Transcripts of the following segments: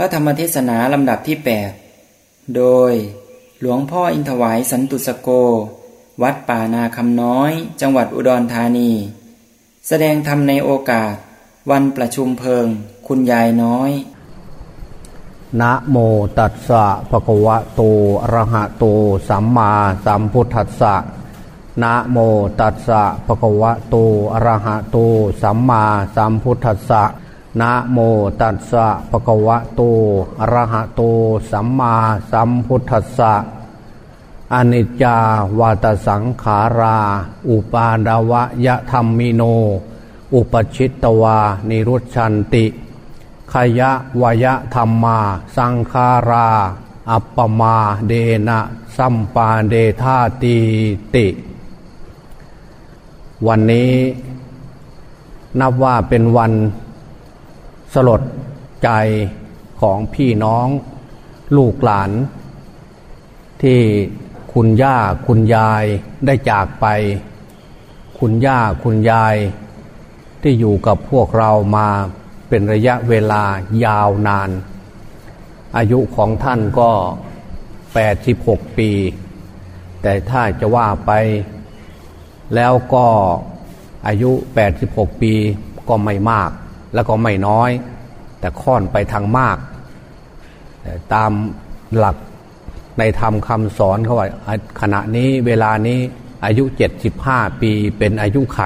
ระธรรมเทศนาลำดับที่ 8 โดยหลวงพ่ออินทวายสันตุสโก วัดป่านาคำน้อย จังหวัดอุดรธานี แสดงธรรมในโอกาส วันประชุมเพลิง คุณยายน้อย นะโมตัสสะภะคะวะโตอะระหะโต สัมมาสัมพุทธัสสะนะโมตัสสะภะคะวะโตอะระหะโต สัมมาสัมพุทธัสสะ นะโมตัสสะภะคะวะโตอะระหะโต สัมมาสัมพุทธัสสะอนิจจาวาตสังขารา อุปาดาวะยะธรรมิโน อุปชิตตวา นิรุชันติขยะวยะธรรมา สังคารา อัปปมาเดนะสัมปาเดธาตีติ วันนี้นับว่าเป็นวัน สลดใจของพี่น้องลูกหลาน ที่คุณย่าคุณยายได้จากไป คุณย่าคุณยาย ที่อยู่กับพวกเรามาเป็นระยะเวลายาวนาน อายุของท่านก็ 86 ปี แต่ถ้าจะว่าไป แล้วก็อายุ 86 ปีก็ไม่มาก แล้วก็ไม่น้อย แต่ค่อนไปทางมาก ตามหลักในธรรมคำสอนเขาว่าขณะนี้เวลานี้อายุ75ปีเป็นอายุไข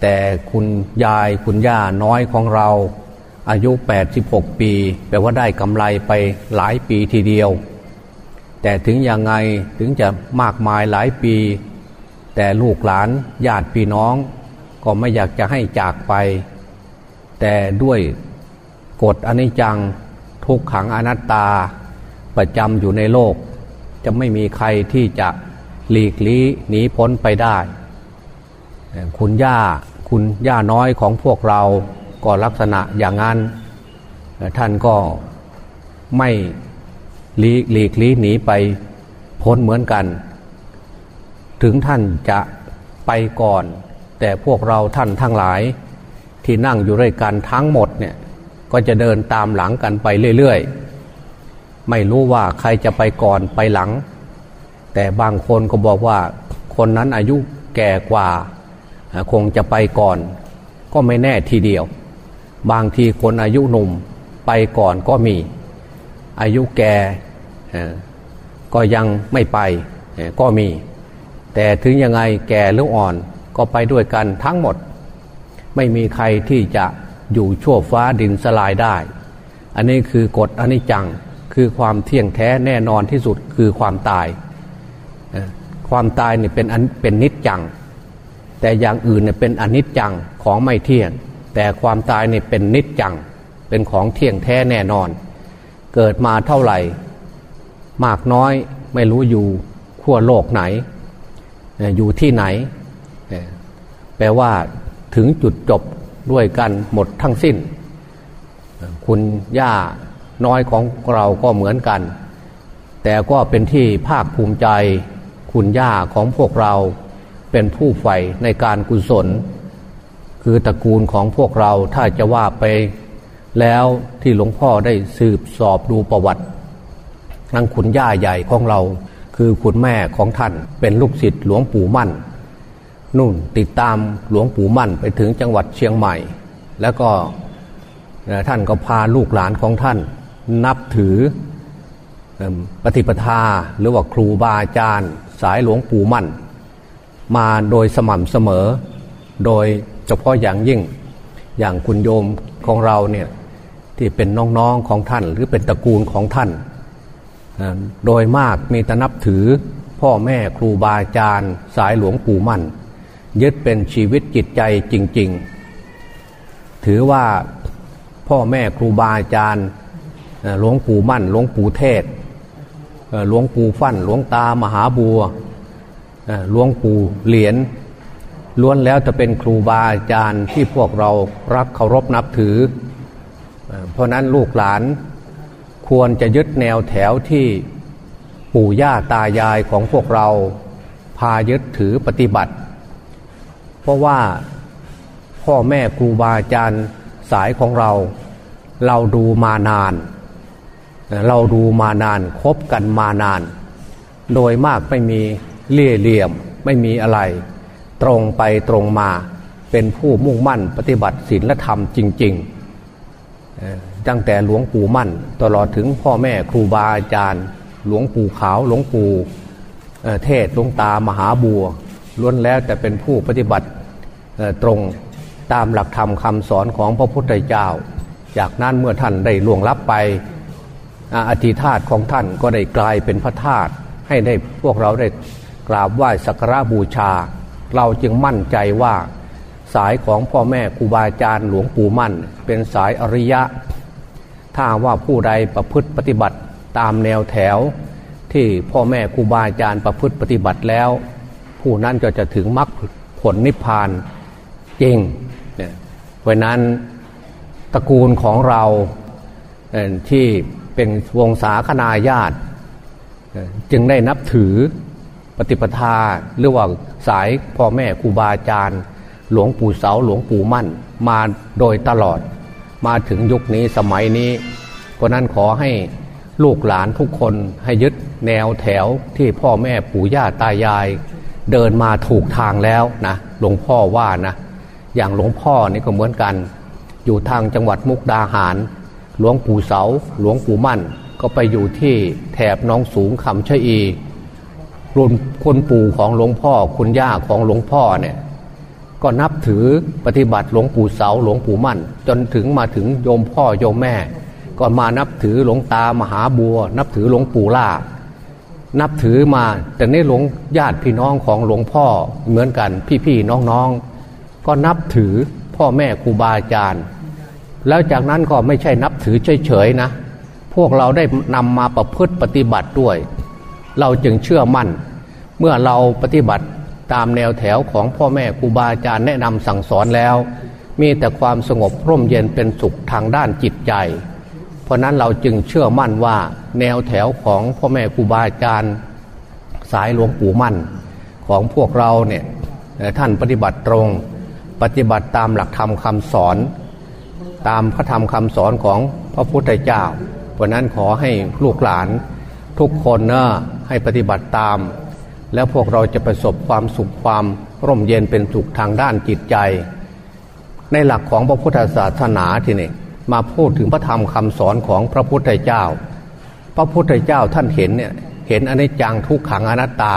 แต่คุณยายคุณย่าน้อยของเรา อายุ 86 ปี แปลว่าได้กำไรไปหลายปีทีเดียว แต่ถึงยังไงถึงจะมากมายหลายปี แต่ลูกหลานญาติพี่น้อง ก็ไม่อยากจะให้จากไป แต่ด้วยกฎอนิจจังทุกขังอนัตตาประจำอยู่ในโลก จะไม่มีใครที่จะหลีกลี้หนีพ้นไปได้ คุณย่าคุณย่าน้อยของพวกเราก็ลักษณะอย่างนั้น ท่านก็ไม่หลีกหลีกลี้หนีไปพ้นเหมือนกัน ถึงท่านจะไปก่อน แต่พวกเราท่านทั้งหลาย ที่นั่งอยู่ด้วยกันทั้งหมดเนี่ยก็จะเดินตามหลังกันไปเรื่อยๆ ไม่รู้ว่าใครจะไปก่อนไปหลัง แต่บางคนก็บอกว่าคนนั้นอายุแก่กว่า คงจะไปก่อน ก็ไม่แน่ทีเดียว บางทีคนอายุหนุ่มไปก่อนก็มี อายุแก่ก็ยังไม่ไปก็มี แต่ถึงยังไงแก่หรืออ่อนก็ไปด้วยกันทั้งหมด ไม่มีใครที่จะอยู่ชั่วฟ้าดินสลายได้ อันนี้คือกฎอนิจจังคือความเที่ยงแท้แน่นอนที่สุดคือความตาย ความตายเนี่ยเป็นเป็นนิจจัง แต่อย่างอื่นเนี่ยเป็นอนิจจังของไม่เที่ยง แต่ความตายเนี่ยเป็นนิจจัง เป็นของเที่ยงแท้แน่นอน เกิดมาเท่าไหร่ มากน้อยไม่รู้อยู่ขั้วโลกไหน อยู่ที่ไหน แปลว่า ถึงจุดจบด้วยกันหมดทั้งสิ้น คุณย่าน้อยของเราก็เหมือนกัน แต่ก็เป็นที่ภาคภูมิใจ คุณย่าของพวกเราเป็นผู้ใฝ่ในการกุศล คือตระกูลของพวกเราถ้าจะว่าไปแล้วที่หลวงพ่อได้สืบสอบดูประวัติทั้งขุนย่าใหญ่ของเรา คือคุณแม่ของท่านเป็นลูกศิษย์หลวงปู่มั่น นุ่นติดตามหลวงปู่มั่นไปถึงจังหวัดเชียงใหม่ แล้วก็ท่านก็พาลูกหลานของท่าน นับถือปฏิปทาหรือว่าครูบาอาจารย์สายหลวงปู่มั่น มาโดยสม่ำเสมอ โดยเฉพาะอย่างยิ่งอย่างคุณโยมของเราเนี่ยที่เป็นน้องๆของท่าน หรือเป็นตระกูลของท่าน โดยมากมีแต่นับถือพ่อแม่ครูบาอาจารย์สายหลวงปู่มั่น ยึดเป็นชีวิตจิตใจจริง ๆ ถือว่าพ่อแม่ครูบาอาจารย์หลวงปู่มั่น หลวงปู่เทศหลวงปู่ฟั่น หลวงตามหาบัวหลวงปู่เหรียญล้วนแล้วจะเป็นครูบาอาจารย์ที่พวกเรารักเคารพนับถือ เพราะนั้นลูกหลานควรจะยึดแนวแถวที่ปู่ย่าตายายของพวกเราพายึดถือปฏิบัติ เพราะว่าพ่อแม่ครูบาอาจารย์สายของเรา เราดูมานาน เราดูมานานคบกันมานาน โดยมากไม่มีเลี่ยเหลี่ยมไม่มีอะไร ตรงไปตรงมาเป็นผู้มุ่งมั่นปฏิบัติศีลธรรมจริง ๆ ตั้งแต่หลวงปู่มั่น ตลอดถึงพ่อแม่ครูบาอาจารย์ หลวงปู่ขาวหลวงปู่เทศหลวงตามหาบัวล้วนแล้วแต่เป็นผู้ปฏิบัติ ตรงตามหลักธรรมคำสอนของพระพุทธเจ้า จากนั้นเมื่อท่านได้ล่วงลับไปอธิธาตของท่านก็ได้กลายเป็นพระธาตุให้ได้พวกเราได้กราบไหว้สักการะบูชา เราจึงมั่นใจว่าสายของพ่อแม่ครูบาอาจารย์หลวงปู่มั่น เป็นสายอริยะ ถ้าว่าผู้ใดประพฤติปฏิบัติตามแนวแถว ที่พ่อแม่ครูบาอาจารย์ประพฤติปฏิบัติแล้ว ผู้นั้นก็จะถึงมรรคผลนิพพาน จริงเนี่ยเพราะนั้นตระกูลของเราที่เป็นวงศาคณาญาติ จึงได้นับถือปฏิปทาหรือว่าสายพ่อแม่ครูบาอาจารย์ หลวงปู่เสาหลวงปู่มั่น มาโดยตลอด มาถึงยุคนี้สมัยนี้ เพราะนั้นขอให้ลูกหลานทุกคนให้ยึดแนวแถวที่พ่อแม่ปู่ย่าตายาย เดินมาถูกทางแล้วนะหลวงพ่อว่านะ อย่างหลวงพ่อนี่ก็เหมือนกัน อยู่ทางจังหวัดมุกดาหาร หลวงปู่เสา หลวงปู่มั่น ก็ไปอยู่ที่แถบน้องสูงคำชะอีรุ่นคุณปู่ของหลวงพ่อคุณย่าของหลวงพ่อเนี่ยก็นับถือปฏิบัติหลวงปู่เสาหลวงปู่มั่น จนถึงมาถึงโยมพ่อโยมแม่ ก็มานับถือหลวงตามหาบัว นับถือหลวงปู่ล่านับถือมาแต่ในหลวงญาติพี่น้องของหลวงพ่อเหมือนกันพี่ๆน้องๆ ก็นับถือพ่อแม่ครูบาอาจารย์ แล้วจากนั้นก็ไม่ใช่นับถือเฉยๆนะ พวกเราได้นำมาประพฤติปฏิบัติด้วย เราจึงเชื่อมั่น เมื่อเราปฏิบัติตามแนวแถวของพ่อแม่ครูบาอาจารย์แนะนำสั่งสอนแล้ว มีแต่ความสงบร่มเย็นเป็นสุขทางด้านจิตใจ เพราะนั้นเราจึงเชื่อมั่นว่าแนวแถวของพ่อแม่ครูบาอาจารย์ สายหลวงปู่มั่น ของพวกเราเนี่ยท่านปฏิบัติตรง ปฏิบัติตามหลักธรรมคำสอน ตามพระธรรมคำสอนของพระพุทธเจ้าเพราะนั้นขอให้ลูกหลานทุกคนนะให้ปฏิบัติตาม แล้วพวกเราจะประสบความสุขความร่มเย็นเป็นสุขทางด้านจิตใจ ในหลักของพระพุทธศาสนาทีนี้มาพูดถึงพระธรรมคำสอนของพระพุทธเจ้า พระพุทธเจ้าท่านเห็นเนี่ยเห็นอนิจจังทุกขังอนัตตา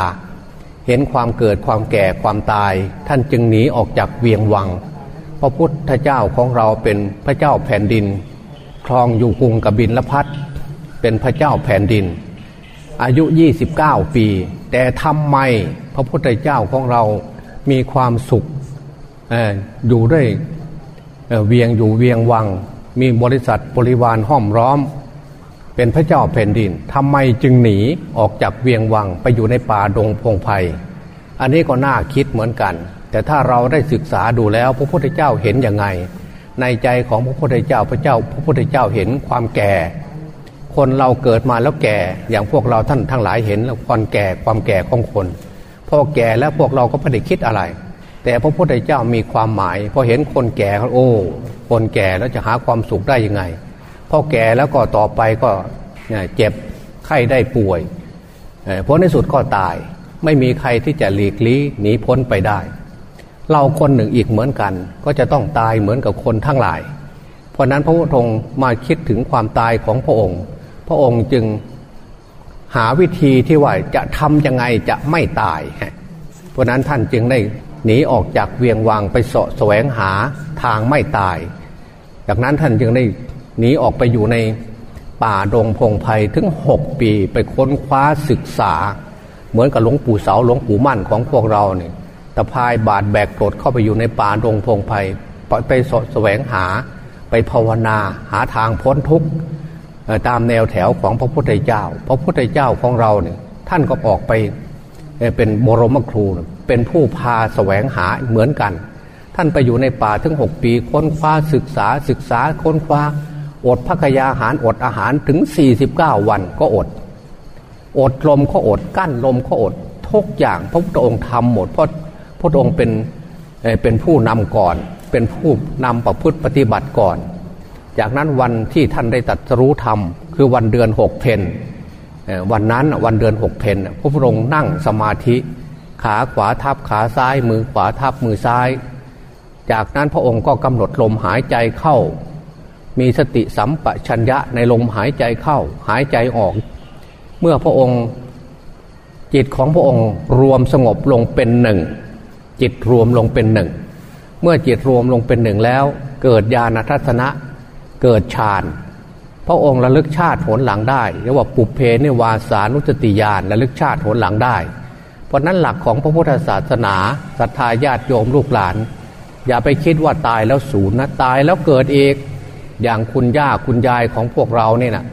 เห็นความเกิดความแก่ความตาย ท่านจึงหนีออกจากเวียงวัง พระพุทธเจ้าของเราเป็นพระเจ้าแผ่นดิน ครองอยู่กรุงกบินละพัดเป็นพระเจ้าแผ่นดิน อายุ 29 ปี แต่ทำไมพระพุทธเจ้าของเรามีความสุขอยู่ด้วยเวียงอยู่เวียงวัง มีบริษัทบริวารห้อมร้อม เป็นพระเจ้าแผ่นดินทำไมจึงหนีออกจากเวียงวังไปอยู่ในป่าดงพงไพ่อันนี้ก็น่าคิดเหมือนกัน แต่ถ้าเราได้ศึกษาดูแล้วพระพุทธเจ้าเห็นอย่างไง ในใจของพระพุทธเจ้าพระเจ้า พระพุทธเจ้าเห็นความแก่ คนเราเกิดมาแล้วแก่อย่างพวกเราท่านทั้งหลายเห็นแล้วความแก่ความแก่ของคนพอแก่แล้วพวกเราก็ไม่ได้คิดอะไร แต่พระพุทธเจ้ามีความหมายพอเห็นคนแก่โอ้ คนแก่แล้วจะหาความสุขได้ยังไงพอแก่แล้วก็ต่อไปก็ เจ็บไข้ได้ป่วยเพราะในสุดก็ตาย ไม่มีใครที่จะหลีกลี่หนีพ้นไปได้ เราคนหนึ่งอีกเหมือนกัน ก็จะต้องตายเหมือนกับคนทั้งหลาย เพราะนั้นพระพุทธองค์มาคิดถึงความตายของพระองค์ พระองค์จึงหาวิธีที่ว่าจะทำยังไงจะไม่ตาย เพราะนั้นท่านจึงได้หนีออกจากเวียงวังไปสะแสวงหาทางไม่ตาย จากนั้นท่านจึงได้หนีออกไปอยู่ใน ป่าดงพงไพ่ถึงหกปีไปค้นคว้าศึกษา เหมือนกับหลวงปู่เสาหลวงปู่มั่นของพวกเราเนี่ยตะพายบาดแบกกรดเข้าไปอยู่ในป่าดงพงไพ่ไปสแสวงหาไปภาวนาหาทางพ้นทุกข์ตามแนวแถวของพระพุทธเจ้า พระพุทธเจ้าของเราเนี่ยท่านก็ออกไปเป็นบรมครูเป็นผู้พาแสวงหาเหมือนกัน ท่านไปอยู่ในป่าถึงหกปี ค้นคว้าศึกษาศึกษาค้นคว้า อดพักยาหารอดอาหารถึง 49 วันก็อด อดลมก็อดกั้นลมก็อดทุกอย่างพระพุทธองค์ทำหมดเพราะพระองค์เป็นเป็นผู้นำก่อน เป็นผู้นำประพฤติปฏิบัติก่อน จากนั้นวันที่ท่านได้ตัดรู้ธรรมคือวันเดือนหกเพนวันนั้นวันเดือนหกเพนพระพุทธองค์นั่งสมาธิ ขาขวาทับขาซ้าย มือขวาทับมือซ้าย จากนั้นพระองค์ก็กำหนดลมหายใจเข้า มีสติสัมปชัญญะในลมหายใจเข้าหายใจออก เมื่อพระองค์จิตของพระองค์รวมสงบลงเป็นหนึ่ง จิตรวมลงเป็นหนึ่ง เมื่อจิตรวมลงเป็นหนึ่งแล้ว เกิดญาณทัศนะ เกิดฌานพระองค์ระลึกชาติผลหลังได้เรียกว่าปุเพนิวาสานุสติญาณระลึกชาติผลหลังได้ เพราะนั้นหลักของพระพุทธศาสนาศรัทธาญาติโยมลูกหลาน อย่าไปคิดว่าตายแล้วศูนย์นะตายแล้วเกิดเอก อย่างคุณย่าคุณยายของพวกเราเนี่ยนะ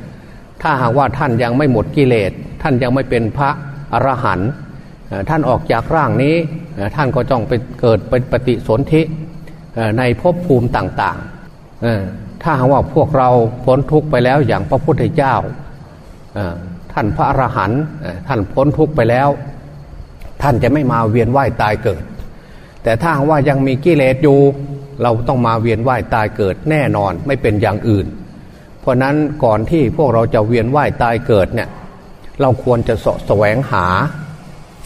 ถ้าหากว่าท่านยังไม่หมดกิเลส ท่านยังไม่เป็นพระอรหันต์ท่านออกจากร่างนี้ ท่านก็จ้องไปเกิดเป็นปฏิสนธิในภพภูมิต่างๆถ้าหากว่าพวกเราพ้นทุกข์ไปแล้วอย่างพระพุทธเจ้าท่านพระอรหันต์ท่านพ้นทุกข์ไปแล้ว ท่านจะไม่มาเวียนว่ายตายเกิด แต่ถ้าว่ายังมีกิเลสอยู่ เราต้องมาเวียนว่ายตายเกิดแน่นอนไม่เป็นอย่างอื่น เพราะนั้นก่อนที่พวกเราจะเวียนว่ายตายเกิดเนี่ยเราควรจะสแสวงหา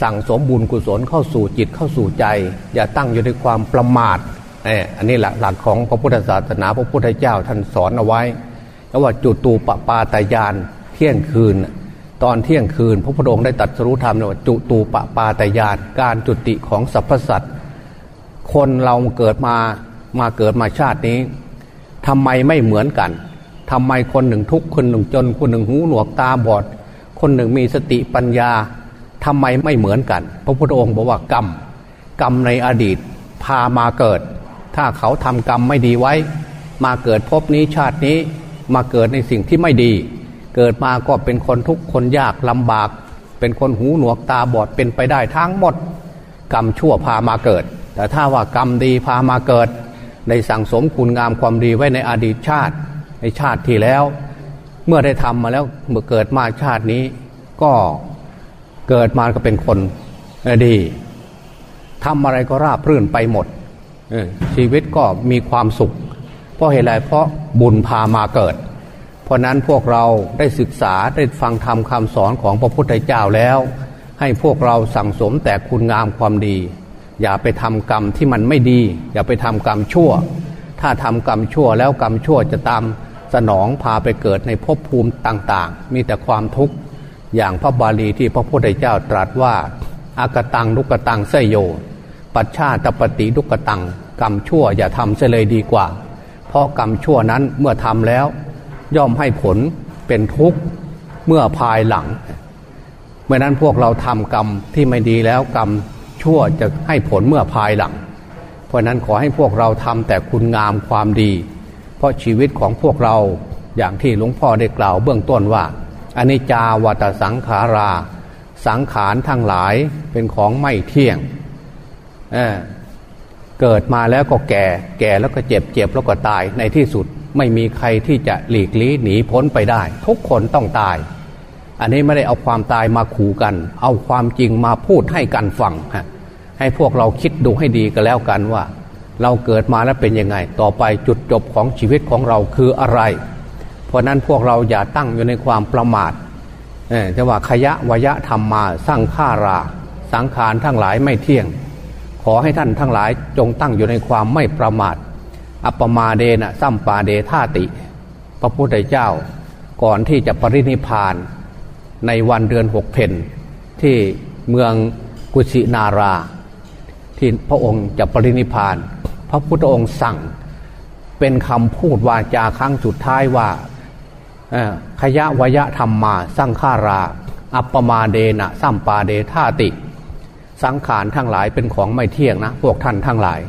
สั่งสมบุญกุศลเข้าสู่จิตเข้าสู่ใจ อย่าตั้งอยู่ในความประมาทเอออันนี้แหละหลักของพระพุทธศาสนาพระพุทธเจ้าท่านสอนเอาไว้แล้วว่าจุตูปปาตายานเที่ยงคืน ตอนเที่ยงคืน พระพุทธองค์ได้ตัดสรู้ธรรมว่าจุตูปปาตายานการจุติของสรรพสัตว์คนเราเกิดมา มาเกิดมาชาตินี้ทำไมไม่เหมือนกันทำไมคนหนึ่งทุกข์คนหนึ่งจน คนหนึ่งหูหนวกตาบอด คนหนึ่งมีสติปัญญาทำไมไม่เหมือนกัน พระพุทธองค์บอกว่ากรรมกรรมในอดีตพามาเกิด ถ้าเขาทำกรรมไม่ดีไว้ มาเกิดพบนี้ชาตินี้มาเกิดในสิ่งที่ไม่ดี เกิดมาก็เป็นคนทุกข์คนยากลำบาก เป็นคนหูหนวกตาบอดเป็นไปได้ทั้งหมด กรรมชั่วพามาเกิด แต่ถ้าว่ากรรมดีพามาเกิด ในสั่งสมคุณงามความดีไว้ในอดีตชาติ ในชาติที่แล้ว เมื่อได้ทำมาแล้วเมื่อเกิดมาชาตินี้ ก็เกิดมาก็เป็นคนดีทำอะไรก็ราบรื่นไปหมดชีวิตก็มีความสุข เพราะเหตุไรเพราะบุญพามาเกิด เพราะนั้นพวกเราได้ศึกษาได้ฟังธรรมคำสอนของพระพุทธเจ้าแล้ว ให้พวกเราสั่งสมแต่คุณงามความดี อย่าไปทำกรรมที่มันไม่ดี อย่าไปทำกรรมชั่ว ถ้าทำกรรมชั่วแล้วกรรมชั่วจะตามสนองพาไปเกิดในภพภูมิต่างๆ มีแต่ความทุกข์อย่างพระบาลีที่พระพุทธเจ้าตรัสว่า อากตังลุกตังเสยโย ปัจฉาตปฏิลุกตัง กรรมชั่วอย่าทำเสเลยดีกว่า เพราะกรรมชั่วนั้นเมื่อทำแล้ว ย่อมให้ผลเป็นทุกข์เมื่อภายหลัง เมื่อนั้นพวกเราทำกรรมที่ไม่ดีแล้วกรรม ชั่วจะให้ผลเมื่อภายหลัง เพราะนั้นขอให้พวกเราทำแต่คุณงามความดี เพราะชีวิตของพวกเราอย่างที่หลวงพ่อได้กล่าวเบื้องต้นว่าอนิจจาวัตสังขารา สังขารทั้งหลายเป็นของไม่เที่ยงเเกิดมาแล้วก็แก่ แก่แล้วก็เจ็บเจ็บแล้วก็ตายในที่สุดไม่มีใครที่จะหลีกลี่หนีพ้นไปได้ ทุกคนต้องตาย อันนี้ไม่ได้เอาความตายมาขู่กัน เอาความจริงมาพูดให้กันฟังให้พวกเราคิดดูให้ดีก็แล้วกันว่า เราเกิดมาแล้วเป็นยังไง ต่อไปจุดจบของชีวิตของเราคืออะไร เพราะนั้นพวกเราอย่าตั้งอยู่ในความประมาทจะว่าขยะวยะธรรมมาสร้างฆ่าราสังขารทั้งหลายไม่เที่ยง ขอให้ท่านทั้งหลายจงตั้งอยู่ในความไม่ประมาท อัปมาเดนะซัมปาเดธาติ พระพุทธเจ้าก่อนที่จะปรินิพาน ในวันเดือนหกเพนที่เมืองกุสินารา ที่พระองค์จะปรินิพาน พระพุทธองค์สั่งเป็นคำพูดวาจาครั้งสุดท้ายว่าขยะวยะธรรมมาสร้างฆารา อัปปมาเดนะสัมปาเดธาติ สังขารทั้งหลายเป็นของไม่เที่ยงนะ พวกท่านทั้งหลาย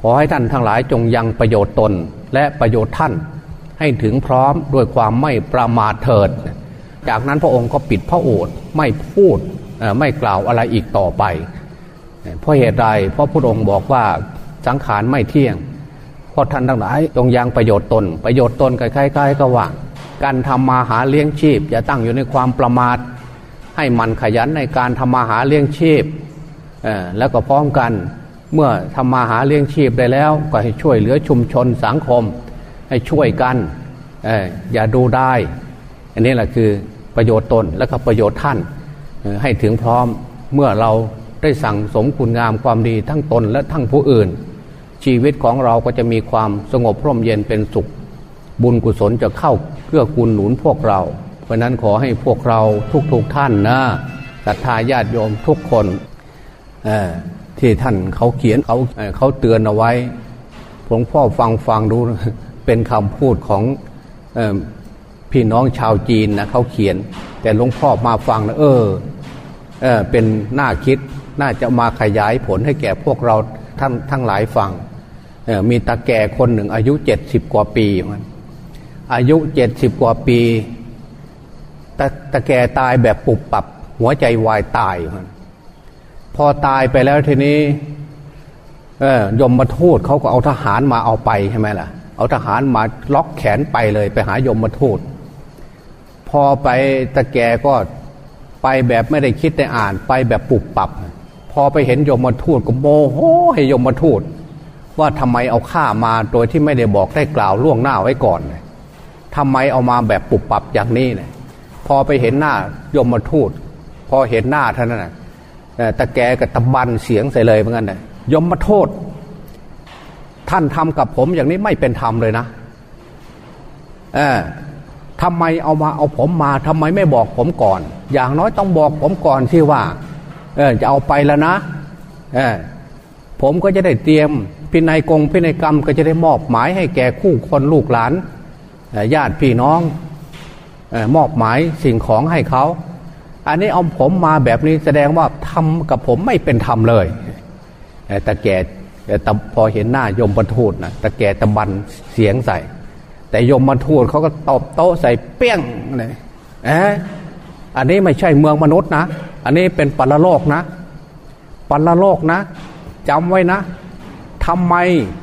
ขอให้ท่านทั้งหลายจงยังประโยชน์ตนและประโยชน์ท่าน ให้ถึงพร้อมด้วยความไม่ประมาทเถิด จากนั้นพระองค์ก็ปิดพระโอษฐ์ไม่พูดไม่กล่าวอะไรอีกต่อไป เพราะเหตุใดเพราะพระองค์บอกว่าสังขารไม่เที่ยงพราะท่านทั้งหลายจงยังประโยชน์ตน ประโยชน์ตนคล้ายๆก็ว่าการทำมาหาเลี้ยงชีพอย่าตั้งอยู่ในความประมาท ให้มันขยันในการทำมาหาเลี้ยงชีพแล้วก็พร้อมกันเมื่อทำมาหาเลี้ยงชีพได้แล้ว ก็ให้ช่วยเหลือชุมชนสังคม ให้ช่วยกันอย่าดูได้ อันนี้แหละคือ ประโยชน์ตนและก็ประโยชน์ท่านให้ถึงพร้อมเมื่อเราได้สั่งสมคุณงามความดีทั้งตนและทั้งผู้อื่น ชีวิตของเราก็จะมีความสงบร่มเย็นเป็นสุข บุญกุศลจะเข้าเกื้อกูลหนุนพวกเรา เพราะนั้นขอให้พวกเราทุกๆทท่านนะศรัทธาญาติโยมทุกคนที่ท่านเขาเขียนเขาเขาเตือนเอาไว้หลวงพ่อฟังฟังดูเป็นคำพูดของ พี่น้องชาวจีนนะเขาเขียน แต่หลวงพ่อมาฟังนะเออเออเป็นน่าคิดน่าจะมาขยายผลให้แก่พวกเราทั้งทั้งหลายฟังมีตาแก่คนหนึ่งอายุเจ็ดสิบกว่าปีมันอายุเจ็ดสิบกว่าปีตาตาแก่ตายแบบปุบปับ หัวใจวายตายมันพอตายไปแล้วทีนี้ เออยมมาทูตเขาก็เอาทหารมาเอาไปใช่ไหมล่ะ เอาทหารมาล็อกแขนไปเลย ไปหายมมาทูต อไปตะแกก็ไปแบบไม่ได้คิดได้อ่านไปแบบปุบปับ พอไปเห็นยมมาทูตก็โมโหให้ยมมาทูตว่าทำไมเอาข้ามาโดยที่ไม่ได้บอกได้กล่าวล่วงหน้าไว้ก่อนทำไมเอามาแบบปุบปับอย่างนี้เนี่ยพอไปเห็นหน้ายมมาทูต พอเห็นหน้าท่านนั้นตะแกกับตะบันเสียงใส่เลยเหมือนกันเลยยมมาโทษ ท่านทำกับผมอย่างนี้ไม่เป็นธรรมเลยนะเออ ทำไมเอามาเอาผมมาทำไมไม่บอกผมก่อน อย่างน้อยต้องบอกผมก่อนที่ว่า เออจะเอาไปแล้วนะ เออผมก็จะได้เตรียมพินัยกงพินัยกรรมก็จะได้มอบหมายให้แก่คู่คนลูกหลานญาติพี่น้องมอบหมายสิ่งของให้เขา อันนี้เอาผมมาแบบนี้แสดงว่าทำกับผมไม่เป็นธรรมเลยแต่แก่แต่พอเห็นหน้ายมบรรทุดนะแต่แก่ตะบันเสียงใส่ แต่ยมบรรทุดเขาก็ตบโต๊ะใส่เปี้ยงเลยเอออันนี้ไม่ใช่เมืองมนุษย์นะ อันนี้เป็นปัลโลกนะ ปัลโลกนะจำไว้นะทำไม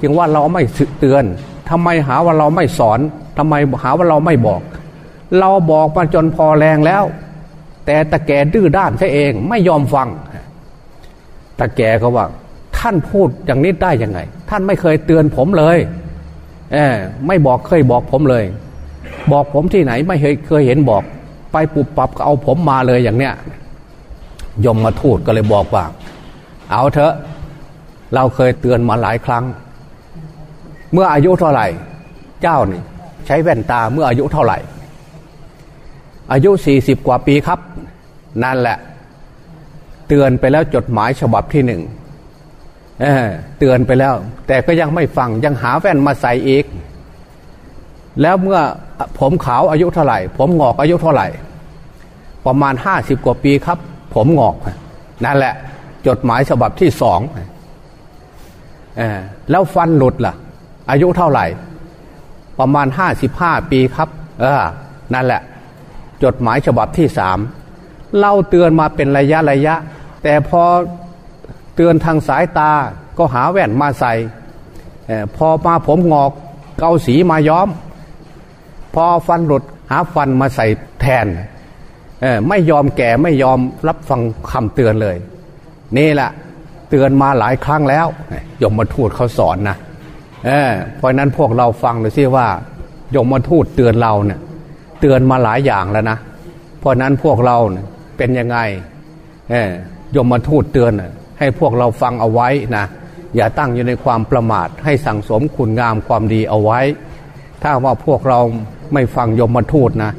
จึงว่าเราไม่เตือนทำไมหาว่าเราไม่สอนทำไมหาว่าเราไม่บอก เราบอกมาจนพอแรงแล้ว แต่ตะแกดื้อด้านซะเองไม่ยอมฟังตะแกเขาว่า ท่านพูดอย่างนี้ได้ยังไง ท่านไม่เคยเตือนผมเลย เออไม่บอกเคยบอกผมเลย บอกผมที่ไหนไม่เคยเคยเห็นบอก ไปปุบปับก็เอาผมมาเลยอย่างเนี้ยยมมาทูดก็เลยบอกว่า เอาเถอะเราเคยเตือนมาหลายครั้ง เมื่ออายุเท่าไหร่ เจ้านี่ ใช้แว่นตาเมื่ออายุเท่าไหร่ อายุสี่สิบกว่าปีครับ นั่นแหละ เตือนไปแล้วจดหมายฉบับที่หนึ่ง เตือนไปแล้ว แต่ก็ยังไม่ฟังยังหาแว่นมาใส่อีก แล้วเมื่อผมขาวอายุเท่าไหร่ ผมงอกอายุเท่าไหร่ ประมาณห้าสิบกว่าปีครับ ผมงอกนั่นแหละ จดหมายฉบับที่สองแล้วฟันหลุดล่ะ อายุเท่าไหร่ ประมาณห้าสิบห้าปีครับ เออ นั่นแหละ จดหมายฉบับที่สามเล่าเตือนมาเป็นระยะระยะ แต่พอ เตือนทางสายตาก็หาแว่นมาใส่พอมาผมงอกเกาสีมาย้อม พอฟันหลุดหาฟันมาใส่แทนไม่ยอมแก่ไม่ยอมรับฟังคำเตือนเลย นี่แหละเตือนมาหลายครั้งแล้วยมมาทูตเขาสอนนะเเพราะนั้นพวกเราฟังเลยสิว่ายมมาทูตเตือนเราเนี่ยเตือนมาหลายอย่างแล้วนะเพราะนั้นพวกเราเป็นยังไงยมมาทูตเตือน ให้พวกเราฟังเอาไว้นะอย่าตั้งอยู่ในความประมาท ให้สั่งสมคุณงามความดีเอาไว้ ถ้าว่าพวกเราไม่ฟังยมมาทูตนะ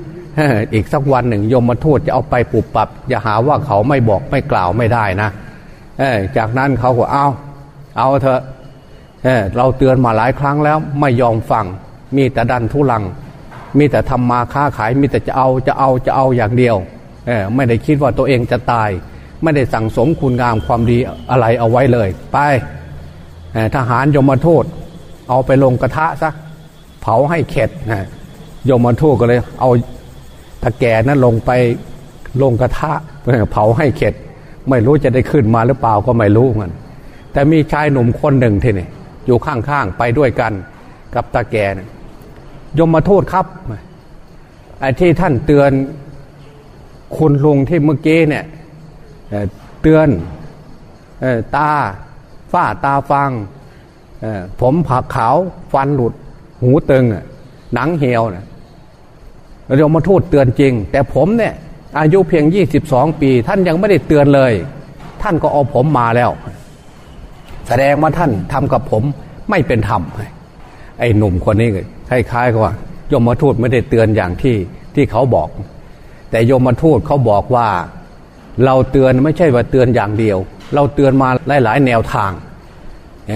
อีกสักวันหนึ่งยมมาทูตจะเอาไปปุบปับ อย่าหาว่าเขาไม่บอกไม่กล่าวไม่ได้นะจากนั้นเขาก็เอาเอาเถอะเราเตือนมาหลายครั้งแล้วไม่ยอมฟัง มีแต่ดันทุลัง มีแต่ทำมาค้าขาย มีแต่จะเอาจะเอาจะเอาอย่างเดียวไม่ได้คิดว่าตัวเองจะตาย ไม่ได้สั่งสมคุณงามความดีอะไรเอาไว้เลย ไปทหารยมโทษเอาไปลงกระทะซะเผาให้เข็ดนะยมโทษก็เลย เอาตะแก่นั้นลงไปลงกระทะเผาให้เข็ด ไม่รู้จะได้ขึ้นมาหรือเปล่าก็ไม่รู้มันแต่มีชายหนุ่มคนหนึ่งที่นี่อยู่ข้างๆไปด้วยกันกับตะแกนะยมมาโทษครับไอ้ที่ท่านเตือนคุณลุงที่เมื่อกี้เนี่ย เตือนตาฝ้าตาฟังผมผักขาวฟันหลุด หูตึงหนังเหี่ยวยมาทูตเตือนจริง แต่ผมเนี่ยอายุเพียงยี่สิบสองปี ท่านยังไม่ได้เตือนเลย ท่านก็เอาผมมาแล้ว แสดงว่าท่านทำกับผมไม่เป็นธรรมไอ้หนุ่มคนนี้คล้ายๆกับว่ายมทูตไม่ได้เตือนอย่างที่ที่เขาบอก แต่ยมมาทูตเขาบอกว่า เราเตือนไม่ใช่ว่าเตือนอย่างเดียว เราเตือนมาหลาย ๆ แนวทางเ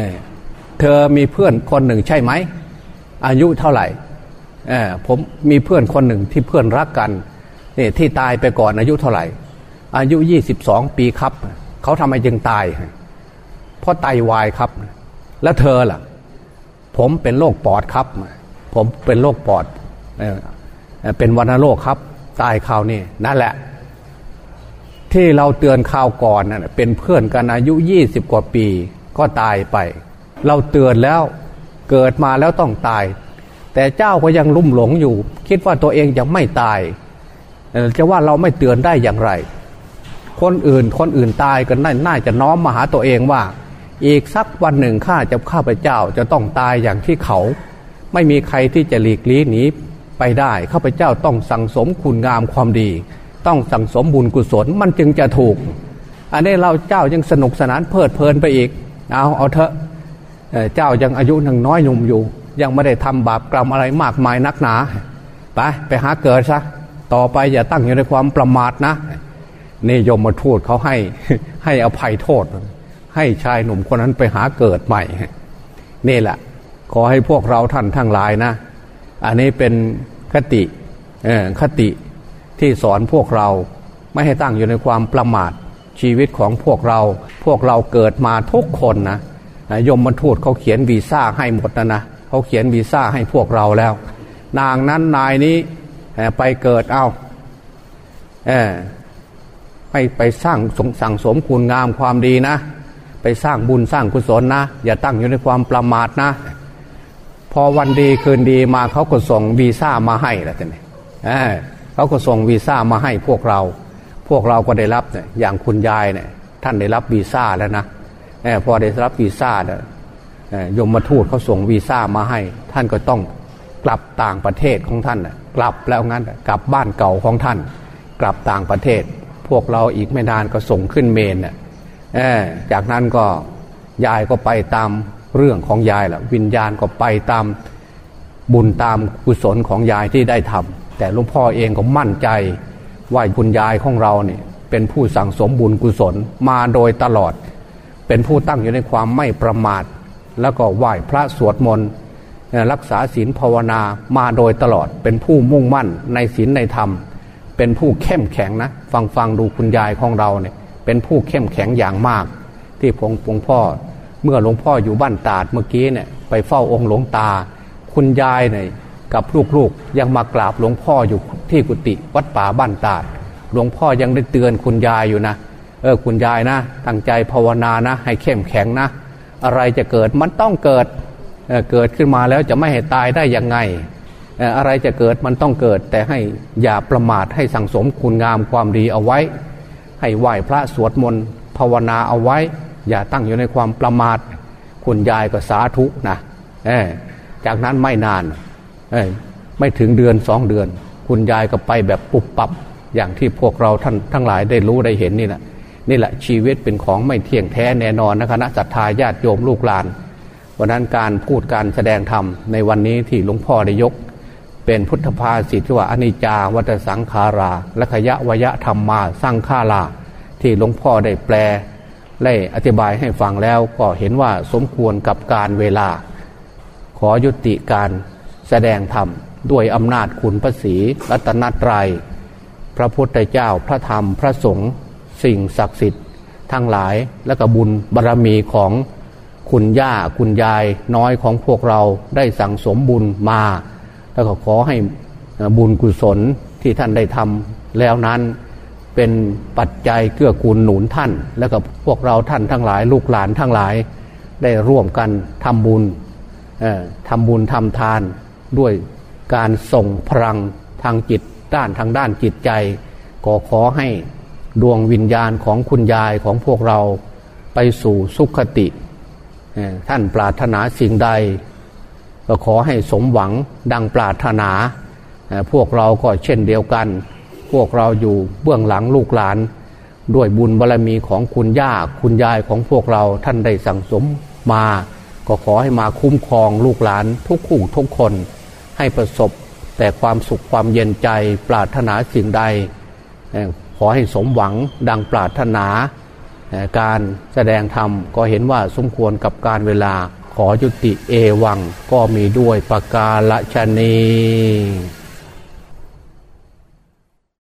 เธอมีเพื่อนคนหนึ่งใช่ไหม อายุเท่าไหร่ผมมีเพื่อนคนหนึ่งที่เพื่อนรักกันนี่ที่ตายไปก่อนอายุเท่าไหร่ อายุยี่สิบสองปีครับ เขาทำไมจึงตาย เพราะไตาวายครับ แล้วเธอล่ะ ผมเป็นโรคปอดครับ ผมเป็นโรคปอด เป็นวัณโรคครับ ตายข่าวนี่นั่นแหละ ที่เราเตือนข่าวก่อนน่ะเป็นเพื่อนกันอายุยี่สิบกว่าปีก็ตายไป เราเตือนแล้วเกิดมาแล้วต้องตาย แต่เจ้าก็ยังลุ่มหลงอยู่ คิดว่าตัวเองจะไม่ตายจะว่าเราไม่เตือนได้อย่างไร คนอื่นคนอื่นตายกันน่าจะน้อมมาหาตัวเองว่า อีกสักวันหนึ่งข้าจะข้าพเจ้าจะต้องตายอย่างที่เขา ไม่มีใครที่จะหลีกลี่หนีไปได้ข้าพเจ้าต้องสั่งสมคุณงามความดี ต้องสั่งสมบุญกุศลมันจึงจะถูก อันนี้เราเจ้ายังสนุกสนานเพลิดเพลินไปอีก เอาเอาเถอะเจ้ายังอายุยังน้อยหนุ่มอยู่ ยังไม่ได้ทำบาปกรรมอะไรมากมายนักหนา ไปไปหาเกิดซะต่อไปอย่าตั้งอยู่ในความประมาทนะนี่ยมมาทูตเขาให้ให้อภัยโทษ ให้ชายหนุ่มคนนั้นไปหาเกิดใหม่นี่แหละ ขอให้พวกเราท่านทั้งหลายนะ อันนี้เป็นคติคติ ที่สอนพวกเราไม่ให้ตั้งอยู่ในความประมาทชีวิตของพวกเรา พวกเราเกิดมาทุกคนนะยมบรรทูตเขาเขียนวีซ่าให้หมดนะนะเขาเขียนวีซ่าให้พวกเราแล้ว นางนั้นนายนี้ไปเกิดเอาเออให้ไปสร้างสั่งสมคุณงามความดีนะ ไปสร้างบุญสร้างกุศลนะ อย่าตั้งอยู่ในความประมาทนะ พอวันดีคืนดีมาเขาก็ส่งวีซ่ามาให้แล้วท่านเเขาก็ส่งวีซ่ามาให้พวกเรา พวกเราก็ได้รับเนี่ยอย่างคุณยายเนี่ยท่านได้รับวีซ่าแล้วนะพอได้รับวีซ่าเนี่ยยมมาทูตเขาส่งวีซ่ามาให้ ท่านก็ต้องกลับต่างประเทศของท่านกลับแล้วงั้นกลับบ้านเก่าของท่าน กลับต่างประเทศ พวกเราอีกไม่นานก็ส่งขึ้นเมนน่จากนั้นก็ยายก็ไปตามเรื่องของยายแหละวิญญาณก็ไปตามบุญตามกุศลของยายที่ได้ทำ แต่หลวงพ่อเองก็มั่นใจว่าคุณยายของเราเนี่ยเป็นผู้สั่งสมบุญกุศลมาโดยตลอด เป็นผู้ตั้งอยู่ในความไม่ประมาท แล้วก็ไหว้พระสวดมนต์รักษาศีลภาวนามาโดยตลอด เป็นผู้มุ่งมั่นในศีลในธรรม เป็นผู้เข้มแข็งนะ ฟังฟังดูคุณยายของเราเนี่ยเป็นผู้เข้มแข็งอย่างมาก ที่พงพงพ่อเมื่อหลวงพ่ออยู่บ้านตาดเมื่อกี้เนี่ยไปเฝ้าองค์หลวงตา คุณยายเนี่ย กับลูกๆ ยังมากราบหลวงพ่ออยู่ที่กุฏิวัดป่าบ้านตาดหลวงพ่อยังได้เตือนคุณยายอยู่นะ เออคุณยายนะ ตั้งใจภาวนานะ ให้เข้มแข็งนะ อะไรจะเกิดมันต้องเกิดเกิดขึ้นมาแล้วจะไม่ให้ตายได้ยังไง อะไรจะเกิดมันต้องเกิด แต่ให้อย่าประมาทให้สั่งสมคุณงามความดีเอาไว้ ให้ไหว้พระสวดมนต์ภาวนาเอาไว้ อย่าตั้งอยู่ในความประมาท คุณยายก็สาธุนะจากนั้นไม่นาน ไม่ถึงเดือนสองเดือน คุณยายก็ไปแบบปุบปับอย่างที่พวกเราท่านทั้งหลายได้รู้ได้เห็นนี่แหละนี่แหละชีวิตเป็นของไม่เที่ยงแท้แน่นอนนะคณะศรัทธาญาติโยมลูกหลานวันนั้นการพูดการแสดงธรรมในวันนี้ที่หลวงพ่อได้ยก เป็นพุทธภาษิที่ว่าอนิจจาวัตสังขาราและขยะวยะธรรมมาสร้างฆาลาที่หลวงพ่อได้แปลได้อธิบายให้ฟังแล้วก็เห็นว่าสมควรกับการเวลา ขอยุติการ แสดงธรรมด้วยอำนาจคุณพระศีรัตนตรยัย พระพุทธเจ้าพระธรรมพระสงฆ์สิ่งศักดิ์สิทธิ์ทั้งหลายและกบุญบารรมีของคุณย่าคุณยายน้อยของพวกเราได้สั่งสมบุญมา แล้วก็ขอให้บุญกุศลที่ท่านได้ทำแล้วนั้นเป็นปัจจัยเกื้อกูลหนุนท่าน แล้วก็พวกเราท่านทั้งหลาย ลูกหลานทั้งหลาย ได้ร่วมกันทำบุญทำบุญทำทาน ด้วยการส่งพลังทางจิตด้านทางด้านจิตใจ ก็ขอให้ดวงวิญญาณของคุณยายของพวกเราไปสู่สุขติ ท่านปรารถนาสิ่งใด ก็ขอให้สมหวังดังปรารถนา พวกเราก็เช่นเดียวกัน พวกเราอยู่เบื้องหลังลูกหลาน ด้วยบุญบารรมีของคุณย่าคุณยายของพวกเราท่านได้สั่งสมมา ก็ขอให้มาคุ้มครองลูกหลานทุกคู่ทุกคน ให้ประสบแต่ความสุขความเย็นใจปรารถนาสิ่งใด ขอให้สมหวังดังปรารถนา การแสดงธรรมก็เห็นว่าสมควรกับการเวลาขอยุติเอวังก็มีด้วยประกาศชนี